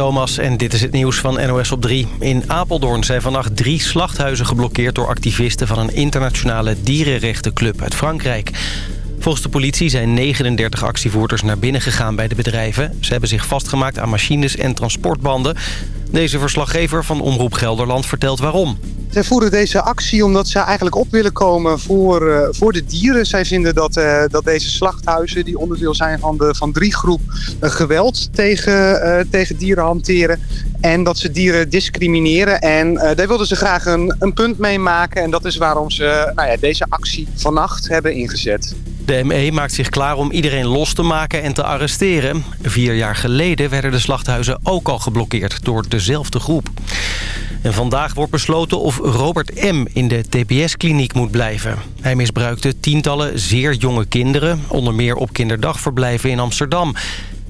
Thomas en dit is het nieuws van NOS op 3. In Apeldoorn zijn vannacht drie slachthuizen geblokkeerd... door activisten van een internationale dierenrechtenclub uit Frankrijk. Volgens de politie zijn 39 actievoerders naar binnen gegaan bij de bedrijven. Ze hebben zich vastgemaakt aan machines en transportbanden. Deze verslaggever van Omroep Gelderland vertelt waarom. Zij voeren deze actie omdat ze eigenlijk op willen komen voor, uh, voor de dieren. Zij vinden dat, uh, dat deze slachthuizen, die onderdeel zijn van de van drie groep, uh, geweld tegen, tegen dieren hanteren. En dat ze dieren discrimineren. En daar wilden ze graag een, een punt mee maken. En dat is waarom ze nou ja, deze actie vannacht hebben ingezet. De ME maakt zich klaar om iedereen los te maken en te arresteren. Vier jaar geleden werden de slachthuizen ook al geblokkeerd door dezelfde groep. En vandaag wordt besloten of Robert M. in de TBS-kliniek moet blijven. Hij misbruikte tientallen zeer jonge kinderen... onder meer op kinderdagverblijven in Amsterdam.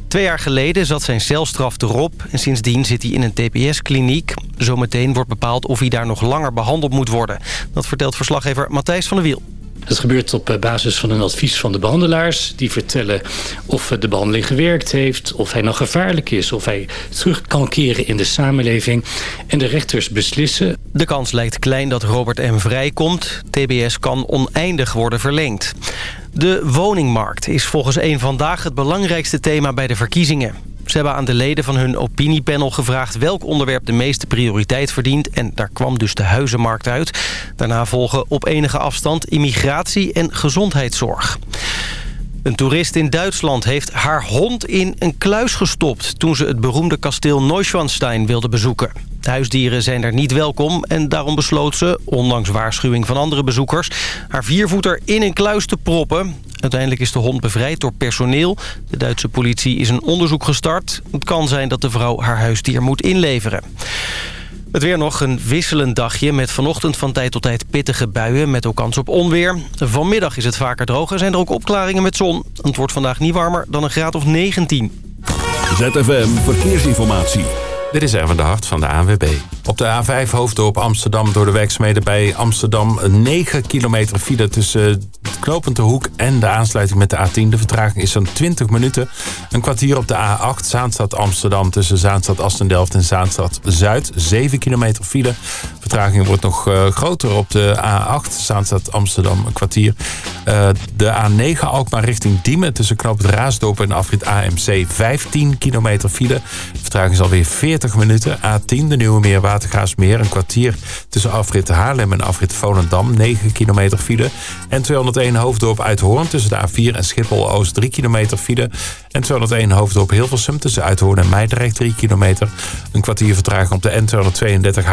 Twee jaar geleden zat zijn celstraf erop... en sindsdien zit hij in een TBS-kliniek. Zometeen wordt bepaald of hij daar nog langer behandeld moet worden. Dat vertelt verslaggever Matthijs van der Wiel. Dat gebeurt op basis van een advies van de behandelaars. Die vertellen of de behandeling gewerkt heeft, of hij nog gevaarlijk is... of hij terug kan keren in de samenleving. En de rechters beslissen. De kans lijkt klein dat Robert M. vrijkomt. TBS kan oneindig worden verlengd. De woningmarkt is volgens een Vandaag het belangrijkste thema bij de verkiezingen. Ze hebben aan de leden van hun opiniepanel gevraagd... welk onderwerp de meeste prioriteit verdient. En daar kwam dus de huizenmarkt uit. Daarna volgen op enige afstand immigratie en gezondheidszorg. Een toerist in Duitsland heeft haar hond in een kluis gestopt... toen ze het beroemde kasteel Neuschwanstein wilde bezoeken. Huisdieren zijn er niet welkom en daarom besloot ze, ondanks waarschuwing van andere bezoekers... haar viervoeter in een kluis te proppen. Uiteindelijk is de hond bevrijd door personeel. De Duitse politie is een onderzoek gestart. Het kan zijn dat de vrouw haar huisdier moet inleveren. Het weer nog een wisselend dagje met vanochtend van tijd tot tijd pittige buien met ook kans op onweer. Vanmiddag is het vaker droog en zijn er ook opklaringen met zon. Het wordt vandaag niet warmer dan een graad of 19. ZFM Verkeersinformatie. Dit is Erwin de Hart van de ANWB. Op de A5 Hoofddorp Amsterdam door de werkzaamheden bij Amsterdam... 9 kilometer file tussen Knopend de Hoek en de aansluiting met de A10. De vertraging is zo'n 20 minuten. Een kwartier op de A8 Zaanstad Amsterdam tussen Zaanstad Astendelft en Zaanstad Zuid. 7 kilometer file. Vertraging wordt nog uh, groter op de A8 Zaanstad Amsterdam een kwartier. Uh, de A9 Alkmaar richting Diemen tussen Knoop Raasdorp en afrit AMC 15 kilometer file. Vertraging is alweer 40 minuten. A10 de Nieuwe Meer Watergaasmeer een kwartier tussen afrit Haarlem en afrit Volendam 9 kilometer file. En 201 Hoofddorp Uithoorn tussen de A4 en Schiphol-Oost 3 kilometer file. En 201 Hoofddorp Hilversum tussen Uithoorn en Meidrecht 3 kilometer. Een kwartier vertraging op de N232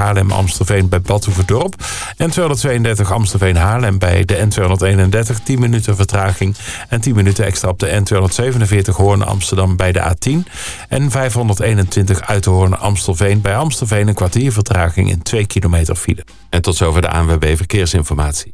Bij Badhoevedorp. En 232 Amstelveen-Haarlem bij de N231 10 minuten vertraging. En 10 minuten extra op de N247 Hoorn-Amsterdam bij de A10. En 521 Uithoorn-Amstelveen bij Amstelveen een kwartier vertraging in 2 kilometer file. En tot zover de ANWB Verkeersinformatie.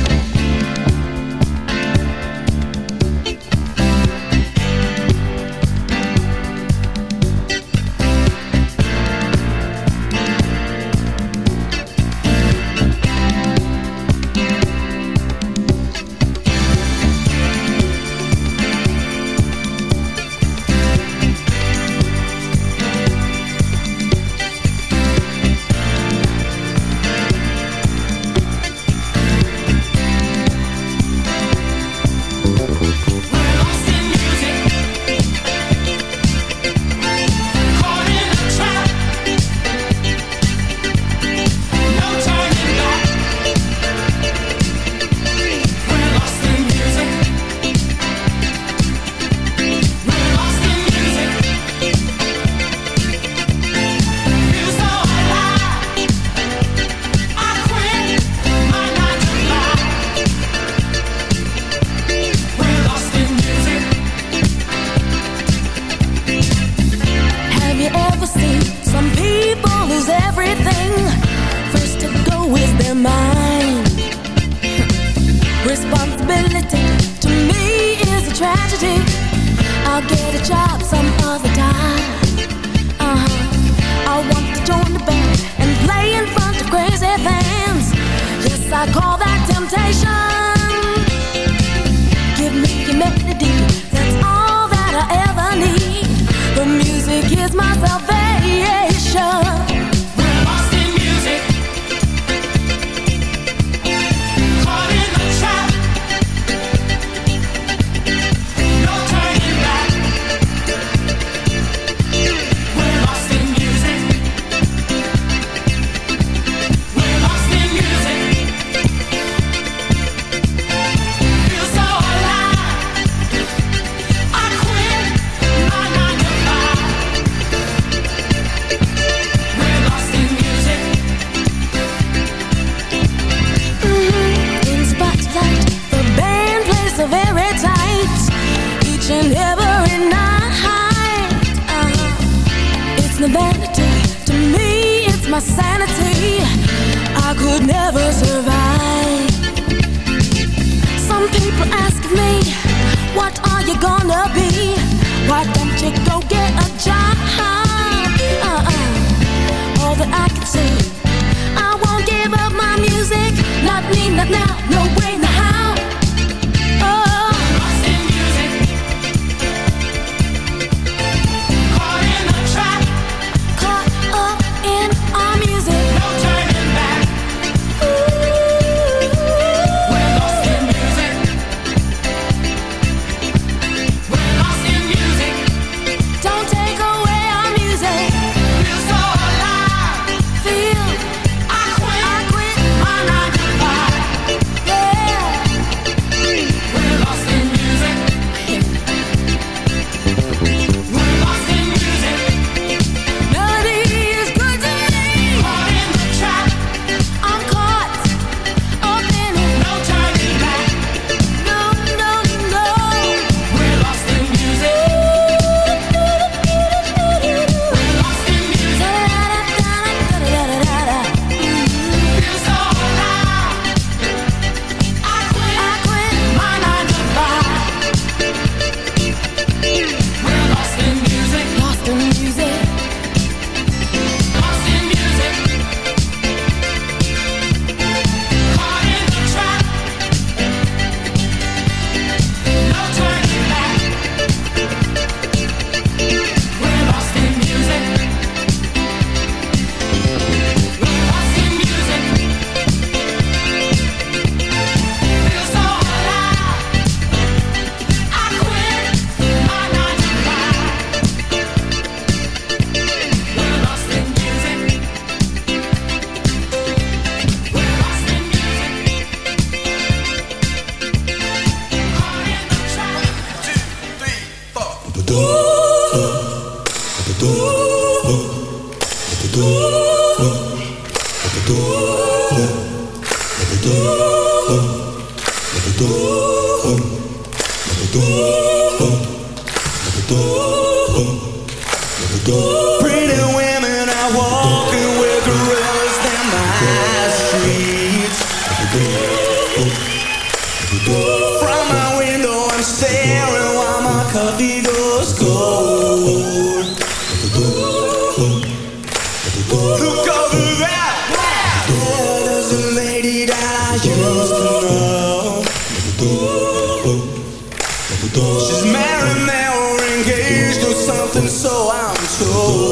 She's married now or engaged or something, so I'm told.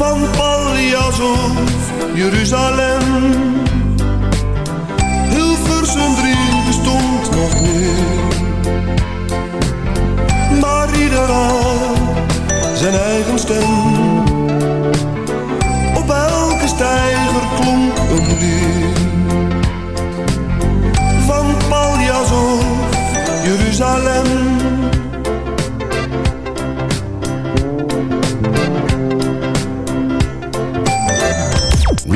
Van Paljas of Jeruzalem. Hilversum 3 bestond nog niet. Maar ieder had zijn eigen stem. Op elke steiger klonk een lied. Van Paljas of Jeruzalem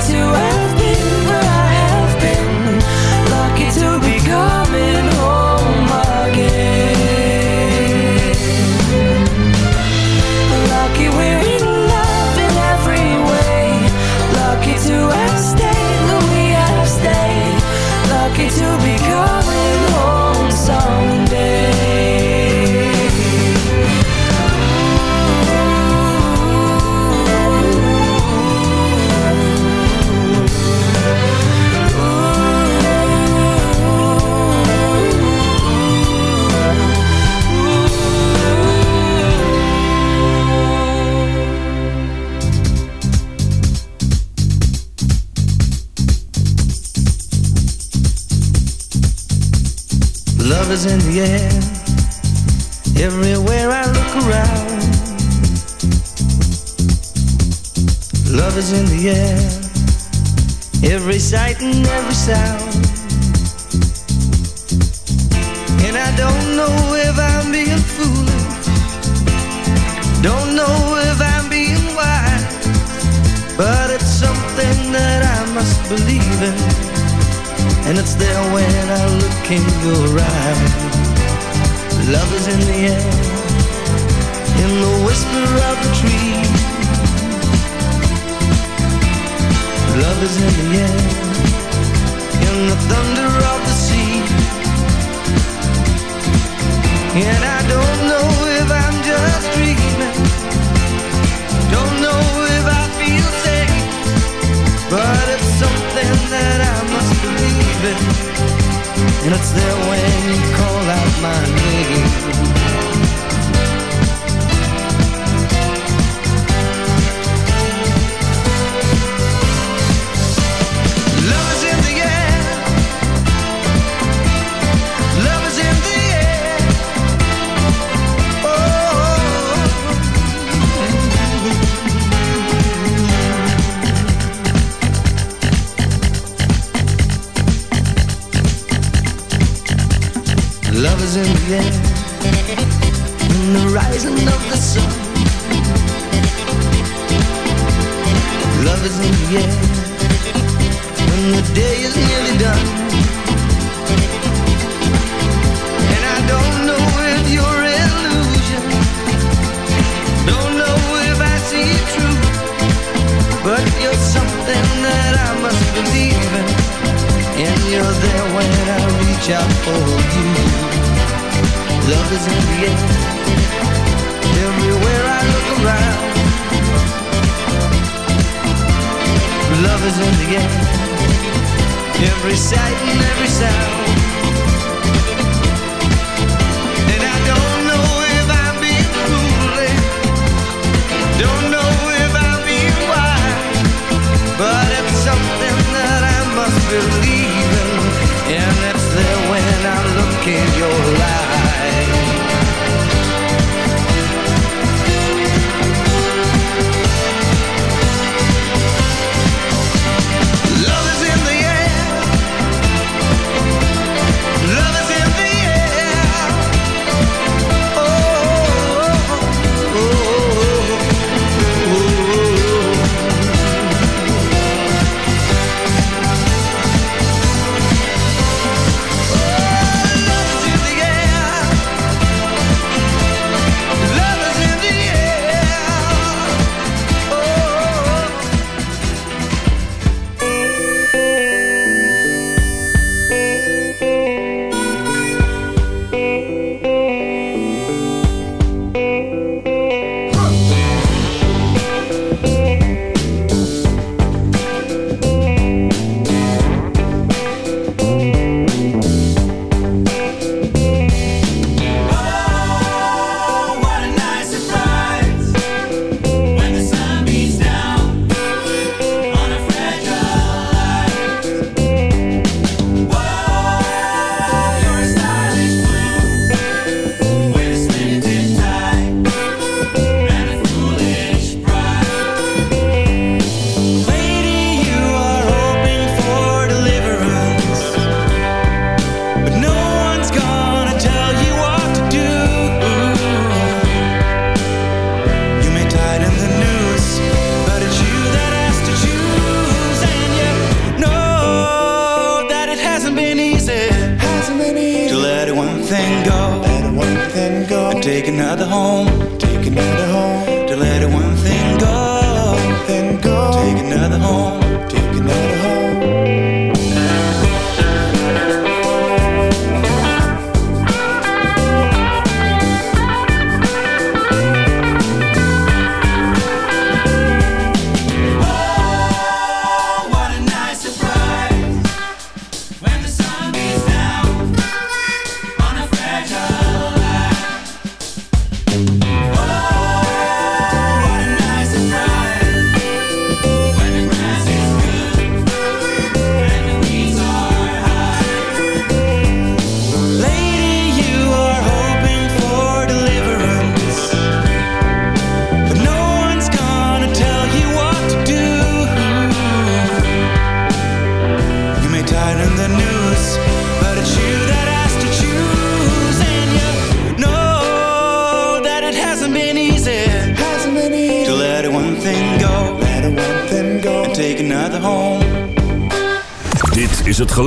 to us. ayer. their wings call out my name.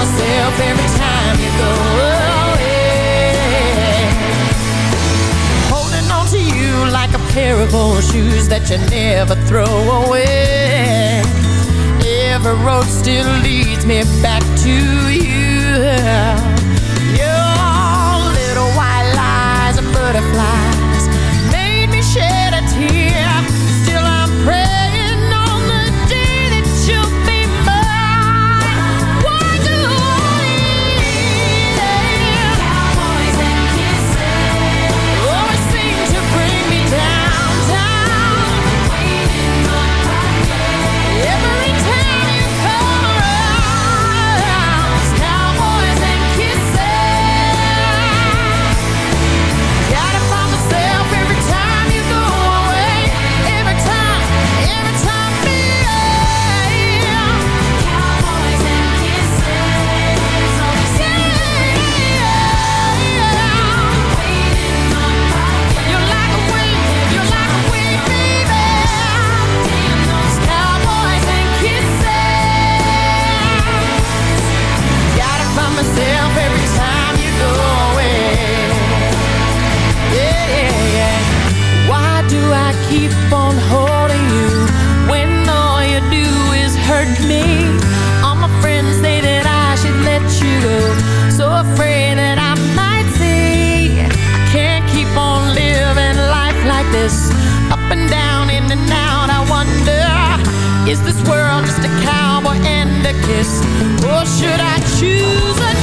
myself every time you go away. Holding on to you like a pair of old shoes that you never throw away. Every road still leads me back to you. Your little white lies and butterflies. Is this world just a cowboy and a kiss? Or should I choose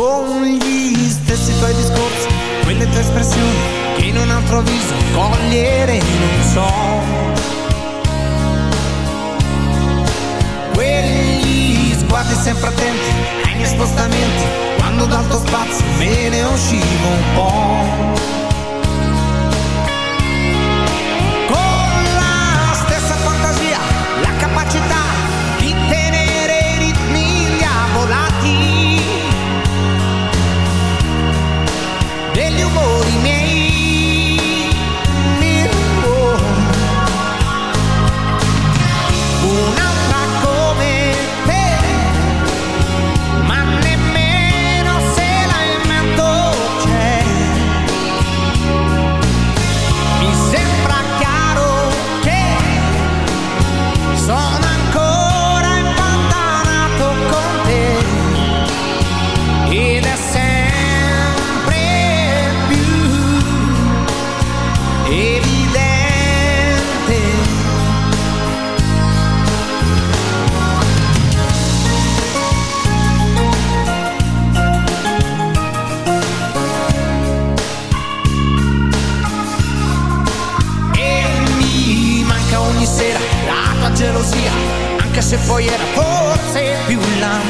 Con gli stessi tuoi discorsi Quelle tue espressioni Che in un altro viso cogliere non so. Quegli sguardi sempre attenti ai miei spostamenti Quando dal tuo spazio me ne uscivo un po' se poi era forse più la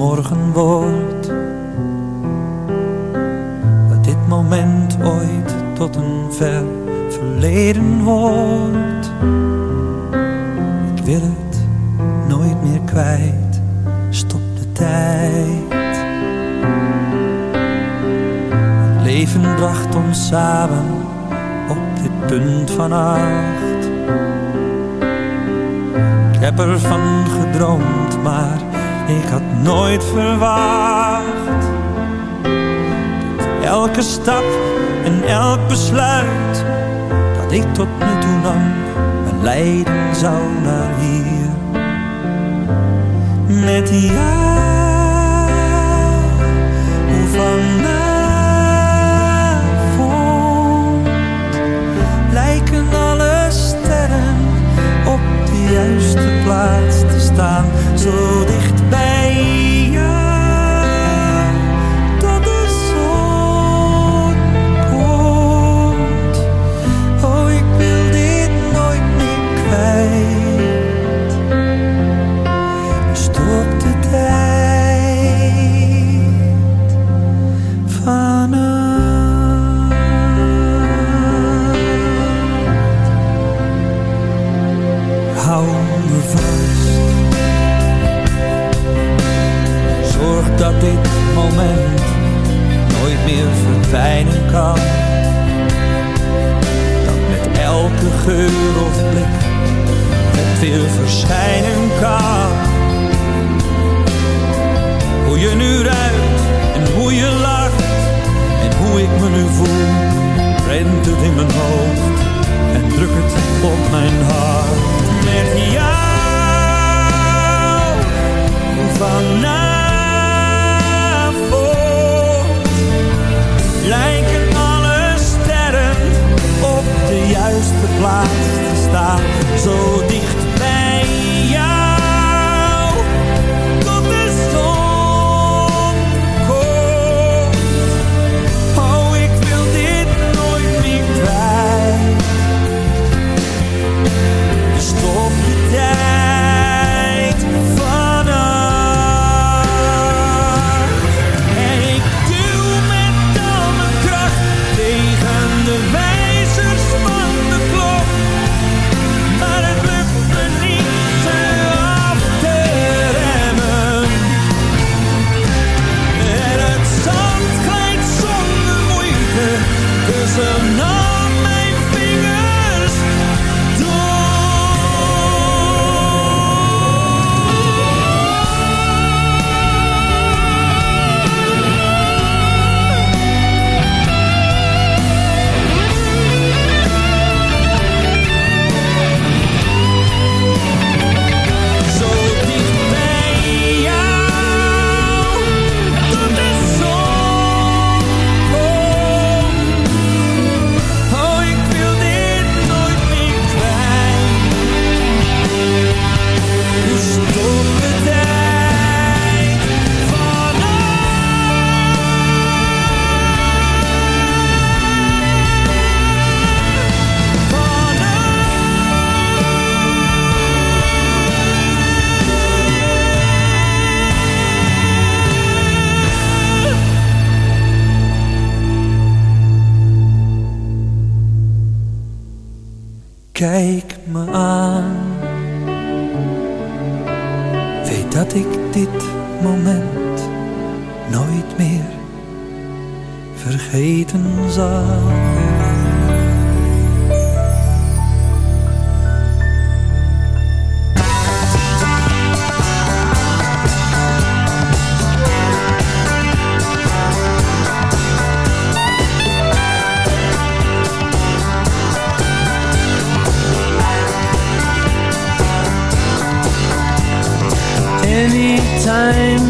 Morgen wordt. Dat dit moment ooit tot een ver verleden wordt. Ik wil het nooit meer kwijt. Stop de tijd. Het leven bracht ons samen op dit punt van acht. Ik heb ervan gedroomd, maar ik had nooit verwacht. Dat elke stap en elk besluit dat ik tot nu toe nam, me leiden zou naar hier. Met jou, hoe vanavond lijken alle sterren op de juiste plaats te staan, zo dicht verfijnen kan. Dat met elke geur of blik het weer verschijnen kan. Hoe je nu ruikt en hoe je lacht en hoe ik me nu voel, rent het in mijn hoofd en drukt het op mijn hart. Kijk me aan. Weet dat ik dit moment nooit meer vergeten zal. time.